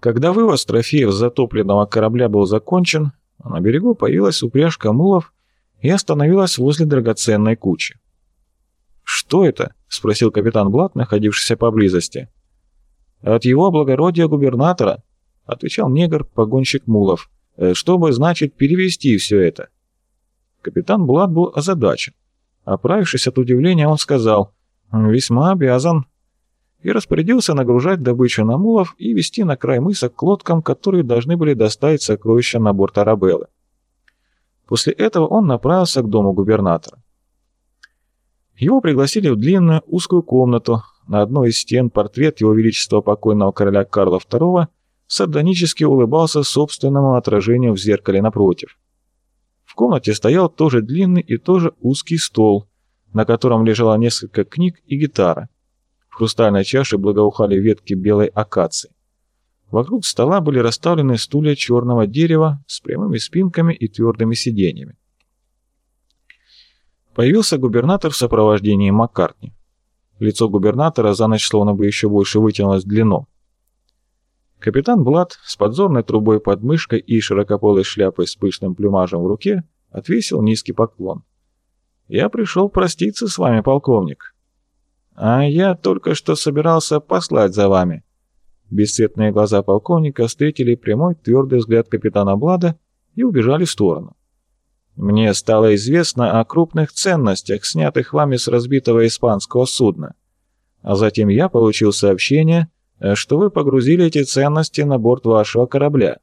Когда вывоз трофеев с затопленного корабля был закончен, на берегу появилась упряжка мулов и остановилась возле драгоценной кучи. «Что это?» — спросил капитан Блат, находившийся поблизости. «От его благородия губернатора», — отвечал негр, погонщик мулов, «э, «чтобы, значит, перевести все это». Капитан Блат был озадачен. Оправившись от удивления, он сказал «Весьма обязан» и распорядился нагружать добычу на мулов и вести на край мыса к лодкам, которые должны были доставить сокровища на борт Арабеллы. После этого он направился к дому губернатора. Его пригласили в длинную узкую комнату. На одной из стен портрет его величества покойного короля Карла II сардонически улыбался собственному отражению в зеркале напротив. В комнате стоял тоже длинный и тоже узкий стол, на котором лежало несколько книг и гитара. Хрустальной чаше благоухали ветки белой акации. Вокруг стола были расставлены стулья черного дерева с прямыми спинками и твердыми сиденьями. Появился губернатор в сопровождении Маккартни. Лицо губернатора за ночь словно бы еще больше вытянулось в длину. Капитан Блад с подзорной трубой под мышкой и широкополой шляпой с пышным плюмажем в руке отвесил низкий поклон. «Я пришел проститься с вами, полковник. А я только что собирался послать за вами». Бесцветные глаза полковника встретили прямой твердый взгляд капитана Блада и убежали в сторону. «Мне стало известно о крупных ценностях, снятых вами с разбитого испанского судна. А затем я получил сообщение, что вы погрузили эти ценности на борт вашего корабля.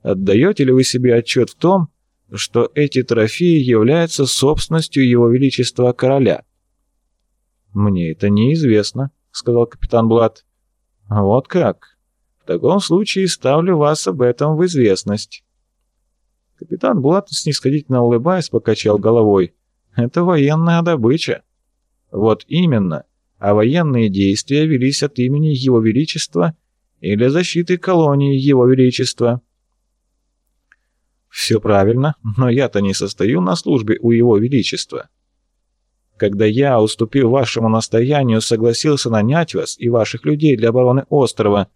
Отдаете ли вы себе отчет в том, что эти трофеи являются собственностью Его Величества Короля?» «Мне это неизвестно», — сказал капитан Блад. «Вот как? В таком случае ставлю вас об этом в известность». Капитан Блат, снисходительно улыбаясь, покачал головой. «Это военная добыча». «Вот именно. А военные действия велись от имени Его Величества и для защиты колонии Его Величества». «Все правильно, но я-то не состою на службе у Его Величества» когда я, уступив вашему настоянию, согласился нанять вас и ваших людей для обороны острова.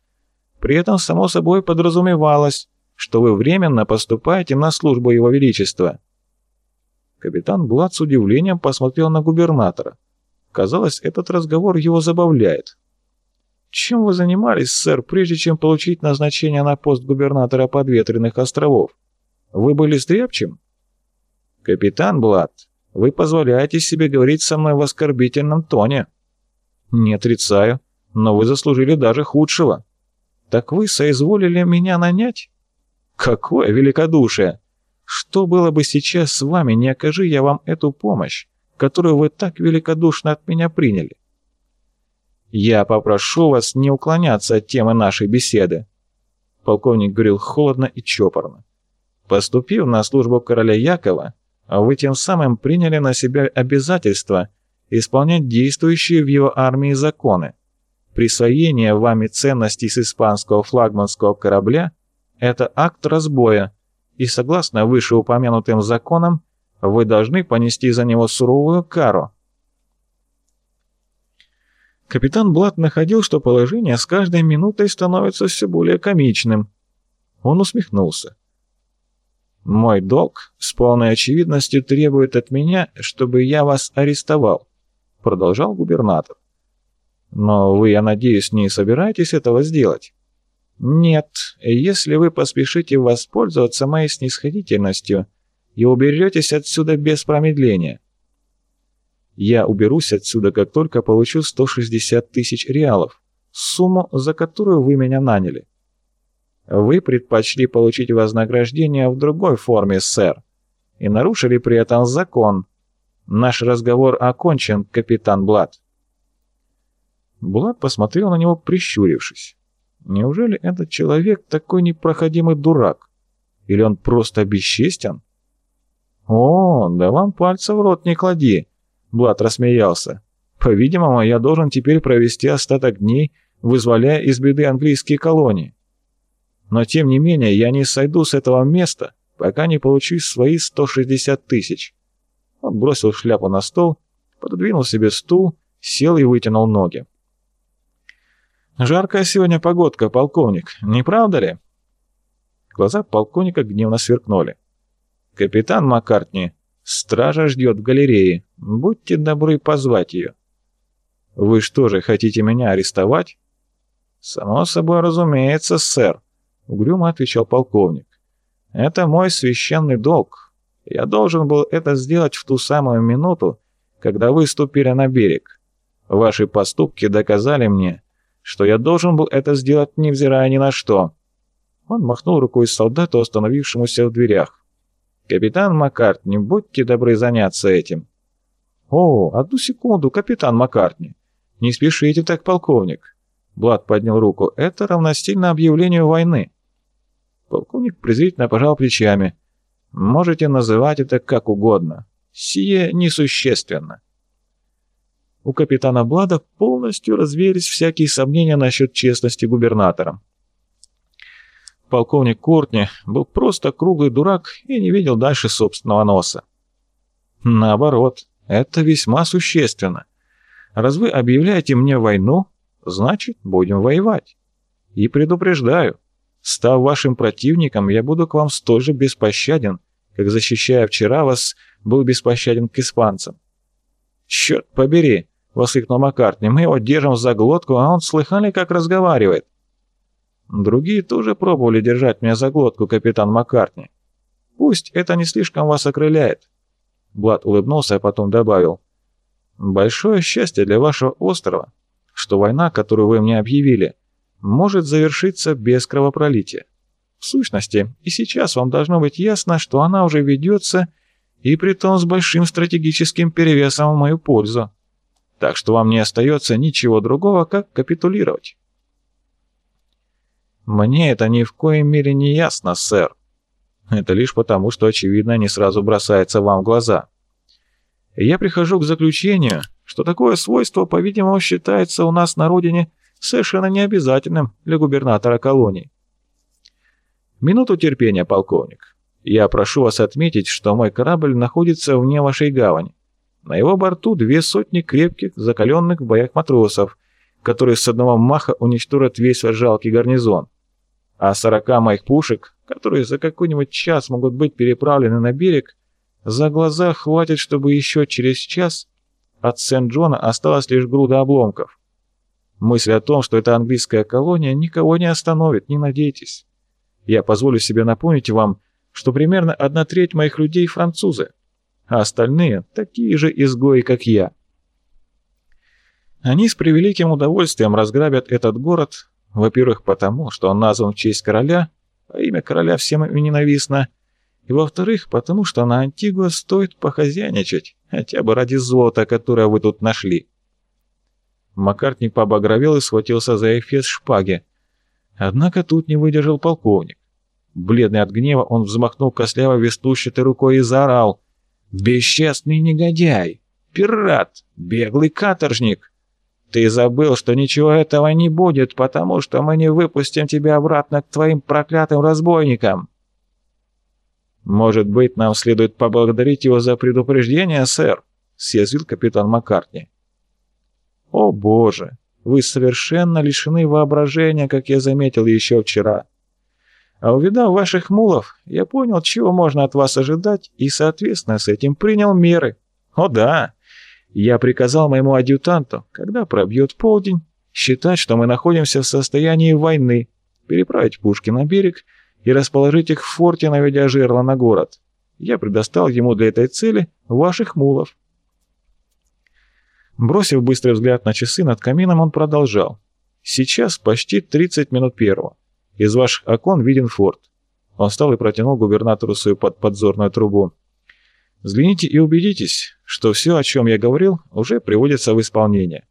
При этом, само собой, подразумевалось, что вы временно поступаете на службу Его Величества». Капитан Блад с удивлением посмотрел на губернатора. Казалось, этот разговор его забавляет. «Чем вы занимались, сэр, прежде чем получить назначение на пост губернатора подветренных островов? Вы были стряпчем?» «Капитан Блад, вы позволяете себе говорить со мной в оскорбительном тоне. Не отрицаю, но вы заслужили даже худшего. Так вы соизволили меня нанять? Какое великодушие! Что было бы сейчас с вами, не окажи я вам эту помощь, которую вы так великодушно от меня приняли? Я попрошу вас не уклоняться от темы нашей беседы. Полковник говорил холодно и чопорно. Поступив на службу короля Якова, вы тем самым приняли на себя обязательство исполнять действующие в его армии законы. Присвоение вами ценностей с испанского флагманского корабля – это акт разбоя, и согласно вышеупомянутым законам вы должны понести за него суровую кару. Капитан Блат находил, что положение с каждой минутой становится все более комичным. Он усмехнулся. Мой долг с полной очевидностью требует от меня, чтобы я вас арестовал, продолжал губернатор. Но вы, я надеюсь, не собираетесь этого сделать? Нет, если вы поспешите воспользоваться моей снисходительностью и уберетесь отсюда без промедления. Я уберусь отсюда, как только получу 160 тысяч реалов, сумму, за которую вы меня наняли. Вы предпочли получить вознаграждение в другой форме, сэр, и нарушили при этом закон. Наш разговор окончен, капитан Блад. Блад посмотрел на него, прищурившись. Неужели этот человек такой непроходимый дурак? Или он просто бесчестен? «О, да вам пальца в рот не клади!» Блад рассмеялся. «По-видимому, я должен теперь провести остаток дней, вызволяя из беды английские колонии. Но тем не менее я не сойду с этого места, пока не получу свои 160 тысяч. Он бросил шляпу на стол, пододвинул себе стул, сел и вытянул ноги. «Жаркая сегодня погодка, полковник, не правда ли?» Глаза полковника гневно сверкнули. «Капитан Маккартни, стража ждет в галерее. Будьте добры позвать ее». «Вы что же, хотите меня арестовать?» «Само собой разумеется, сэр», — угрюмо отвечал полковник. «Это мой священный долг. Я должен был это сделать в ту самую минуту, когда вы ступили на берег. Ваши поступки доказали мне, что я должен был это сделать, невзирая ни на что». Он махнул рукой солдату, остановившемуся в дверях. «Капитан Маккартни, будьте добры заняться этим». «О, одну секунду, капитан Маккартни. Не спешите так, полковник». Блад поднял руку. «Это равностильно объявлению войны». Полковник презрительно пожал плечами. «Можете называть это как угодно. Сие несущественно». У капитана Блада полностью развеялись всякие сомнения насчет честности губернатора. Полковник Кортни был просто круглый дурак и не видел дальше собственного носа. Наоборот, это весьма существенно. Раз вы объявляете мне войну, значит, будем воевать. И предупреждаю, став вашим противником, я буду к вам столь же беспощаден, как защищая вчера вас, был беспощаден к испанцам. Черт побери! воскликнул Маккартни. «Мы его держим за глотку, а он слыхали, как разговаривает». «Другие тоже пробовали держать меня за глотку, капитан Маккартни. Пусть это не слишком вас окрыляет». Блад улыбнулся, а потом добавил. «Большое счастье для вашего острова, что война, которую вы мне объявили, может завершиться без кровопролития. В сущности, и сейчас вам должно быть ясно, что она уже ведется, и притом с большим стратегическим перевесом в мою пользу так что вам не остается ничего другого, как капитулировать. Мне это ни в коем мере не ясно, сэр. Это лишь потому, что, очевидно, не сразу бросается вам в глаза. Я прихожу к заключению, что такое свойство, по-видимому, считается у нас на родине совершенно необязательным для губернатора колонии. Минуту терпения, полковник. Я прошу вас отметить, что мой корабль находится вне вашей гавани. На его борту две сотни крепких, закаленных в боях матросов, которые с одного маха уничтожат весь ваш жалкий гарнизон. А сорока моих пушек, которые за какой-нибудь час могут быть переправлены на берег, за глаза хватит, чтобы еще через час от Сент-Джона осталась лишь груда обломков. Мысль о том, что это английская колония, никого не остановит, не надейтесь. Я позволю себе напомнить вам, что примерно одна треть моих людей – французы а остальные такие же изгои, как я. Они с превеликим удовольствием разграбят этот город, во-первых, потому, что он назван в честь короля, а имя короля всем им ненавистно, и во-вторых, потому что на Антигуа стоит похозяйничать, хотя бы ради золота, которое вы тут нашли. Маккартни побагровел и схватился за эфес шпаги. Однако тут не выдержал полковник. Бледный от гнева, он взмахнул косляво веснущатой рукой и заорал. Бесчестный негодяй, пират, беглый каторжник. Ты забыл, что ничего этого не будет, потому что мы не выпустим тебя обратно к твоим проклятым разбойникам. Может быть, нам следует поблагодарить его за предупреждение, сэр, съязвил капитан Маккартни. О боже, вы совершенно лишены воображения, как я заметил еще вчера. А увидав ваших мулов, я понял, чего можно от вас ожидать, и, соответственно, с этим принял меры. О да! Я приказал моему адъютанту, когда пробьет полдень, считать, что мы находимся в состоянии войны, переправить пушки на берег и расположить их в форте, наведя жерло на город. Я предоставил ему для этой цели ваших мулов. Бросив быстрый взгляд на часы над камином, он продолжал. Сейчас почти 30 минут первого. Из ваших окон виден форт». Он встал и протянул губернатору свою под подзорную трубу. «Взгляните и убедитесь, что все, о чем я говорил, уже приводится в исполнение».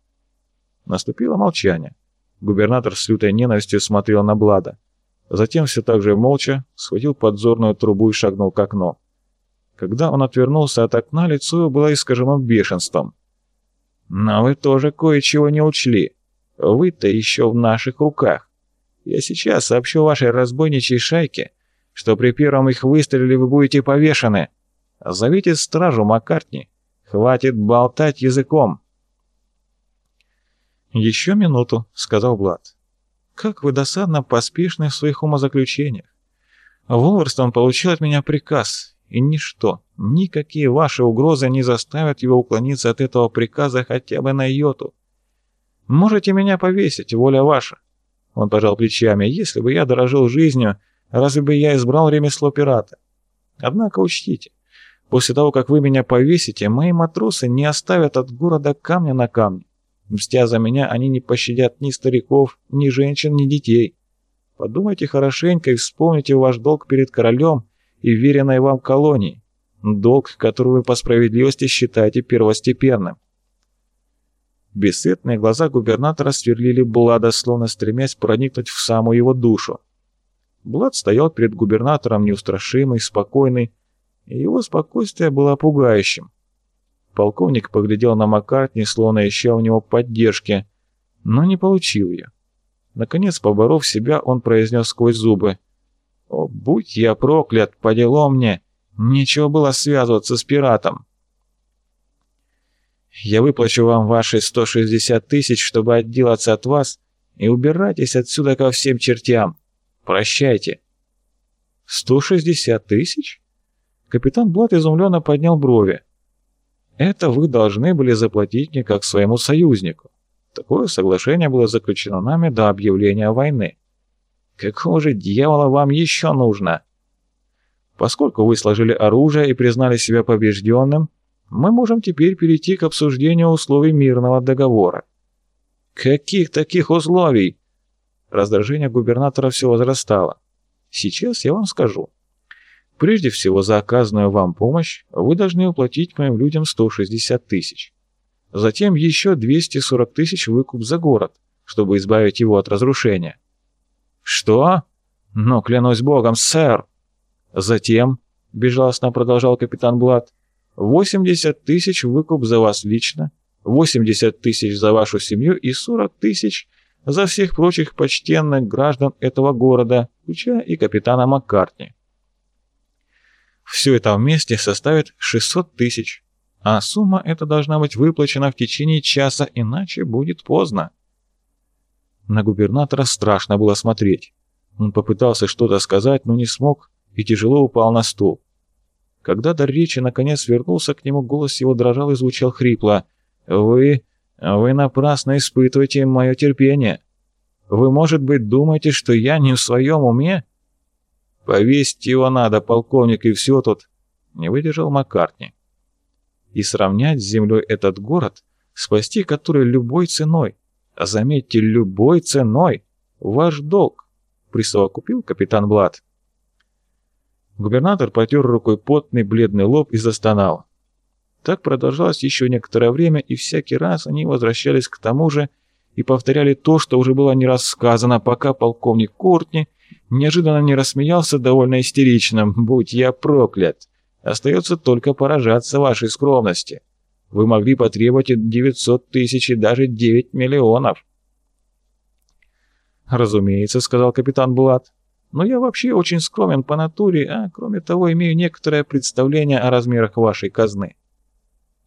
Наступило молчание. Губернатор с лютой ненавистью смотрел на Блада. Затем все так же молча схватил подзорную трубу и шагнул к окну. Когда он отвернулся от окна, лицо его было искажено бешенством. «Но вы тоже кое-чего не учли. Вы-то еще в наших руках. Я сейчас сообщу вашей разбойничьей шайке, что при первом их выстреле вы будете повешены. Зовите стражу Маккартни. Хватит болтать языком. «Еще минуту», — сказал Блад. Как вы досадно поспешны в своих умозаключениях. Волверстон получил от меня приказ, и ничто, никакие ваши угрозы не заставят его уклониться от этого приказа хотя бы на йоту. Можете меня повесить, воля ваша. Он пожал плечами. Если бы я дорожил жизнью, разве бы я избрал ремесло пирата? Однако учтите, после того, как вы меня повесите, мои матросы не оставят от города камня на камне. Мстя за меня, они не пощадят ни стариков, ни женщин, ни детей. Подумайте хорошенько и вспомните ваш долг перед королем и веренной вам колонии. Долг, который вы по справедливости считаете первостепенным. Бесцветные глаза губернатора сверлили Блада, словно стремясь проникнуть в самую его душу. Блад стоял перед губернатором неустрашимый, спокойный, и его спокойствие было пугающим. Полковник поглядел на Маккартни, словно ища у него поддержки, но не получил ее. Наконец, поборов себя, он произнес сквозь зубы. «О, будь я проклят, по мне! Нечего было связываться с пиратом!» «Я выплачу вам ваши 160 тысяч, чтобы отделаться от вас, и убирайтесь отсюда ко всем чертям. Прощайте!» «160 тысяч?» Капитан Блат изумленно поднял брови. Это вы должны были заплатить мне как своему союзнику. Такое соглашение было заключено нами до объявления войны. Какого же дьявола вам еще нужно? Поскольку вы сложили оружие и признали себя побежденным, мы можем теперь перейти к обсуждению условий мирного договора. Каких таких условий? Раздражение губернатора все возрастало. Сейчас я вам скажу. Прежде всего, за оказанную вам помощь вы должны уплатить моим людям 160 тысяч. Затем еще 240 тысяч выкуп за город, чтобы избавить его от разрушения. Что? Но клянусь богом, сэр. Затем, безжалостно продолжал капитан Блад, 80 тысяч выкуп за вас лично, 80 тысяч за вашу семью и 40 тысяч за всех прочих почтенных граждан этого города, включая и капитана Маккартни. Все это вместе составит 600 тысяч, а сумма эта должна быть выплачена в течение часа, иначе будет поздно. На губернатора страшно было смотреть. Он попытался что-то сказать, но не смог и тяжело упал на стул. Когда дар речи наконец вернулся к нему, голос его дрожал и звучал хрипло. «Вы... вы напрасно испытываете мое терпение. Вы, может быть, думаете, что я не в своем уме?» «Повесить его надо, полковник, и все тут!» Не выдержал Маккартни. И сравнять с землей этот город, спасти который любой ценой, заметьте, любой ценой, ваш долг, присовокупил капитан Блад. Губернатор потер рукой потный бледный лоб и застонал. Так продолжалось еще некоторое время, и всякий раз они возвращались к тому же и повторяли то, что уже было не раз сказано, пока полковник Кортни неожиданно не рассмеялся довольно истерично. «Будь я проклят! Остается только поражаться вашей скромности. Вы могли потребовать 900 тысяч и даже 9 миллионов». «Разумеется», — сказал капитан Булат. «Но я вообще очень скромен по натуре, а кроме того имею некоторое представление о размерах вашей казны».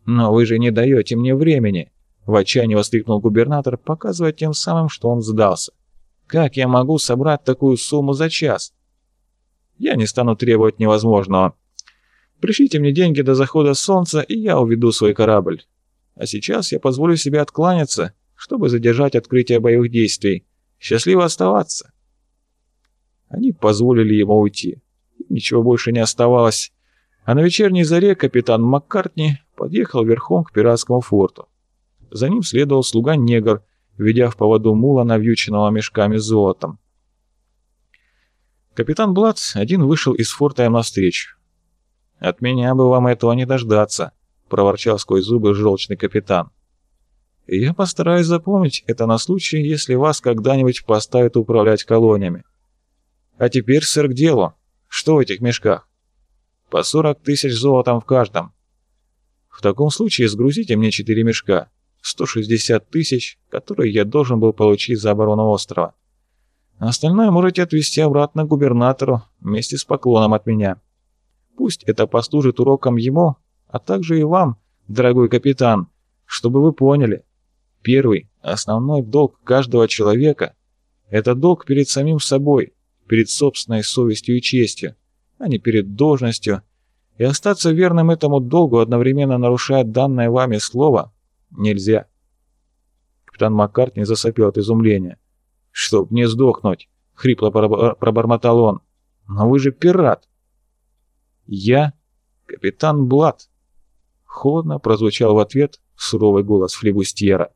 «Но вы же не даете мне времени», — в отчаянии воскликнул губернатор, показывая тем самым, что он сдался. Как я могу собрать такую сумму за час? Я не стану требовать невозможного. Пришлите мне деньги до захода солнца, и я уведу свой корабль. А сейчас я позволю себе откланяться, чтобы задержать открытие боевых действий. Счастливо оставаться. Они позволили ему уйти. Ничего больше не оставалось. А на вечерней заре капитан Маккартни подъехал верхом к пиратскому форту. За ним следовал слуга-негр, ведя в поводу мула, навьюченного мешками золотом. Капитан Блад один вышел из форта им навстречу. «От меня бы вам этого не дождаться», — проворчал сквозь зубы желчный капитан. «Я постараюсь запомнить это на случай, если вас когда-нибудь поставят управлять колониями. А теперь, сэр, к делу. Что в этих мешках?» «По сорок тысяч золотом в каждом». «В таком случае сгрузите мне четыре мешка. 160 тысяч, которые я должен был получить за оборону острова. Остальное можете отвезти обратно к губернатору вместе с поклоном от меня. Пусть это послужит уроком ему, а также и вам, дорогой капитан, чтобы вы поняли. Первый, основной долг каждого человека – Это долг перед самим собой, перед собственной совестью и честью, а не перед должностью, и остаться верным этому долгу, одновременно нарушая данное вами слово, нельзя. Капитан Маккартни засопел от изумления. «Чтоб не сдохнуть!» — хрипло пробормотал он. «Но вы же пират!» «Я капитан Блад!» Холодно прозвучал в ответ суровый голос флебустьера.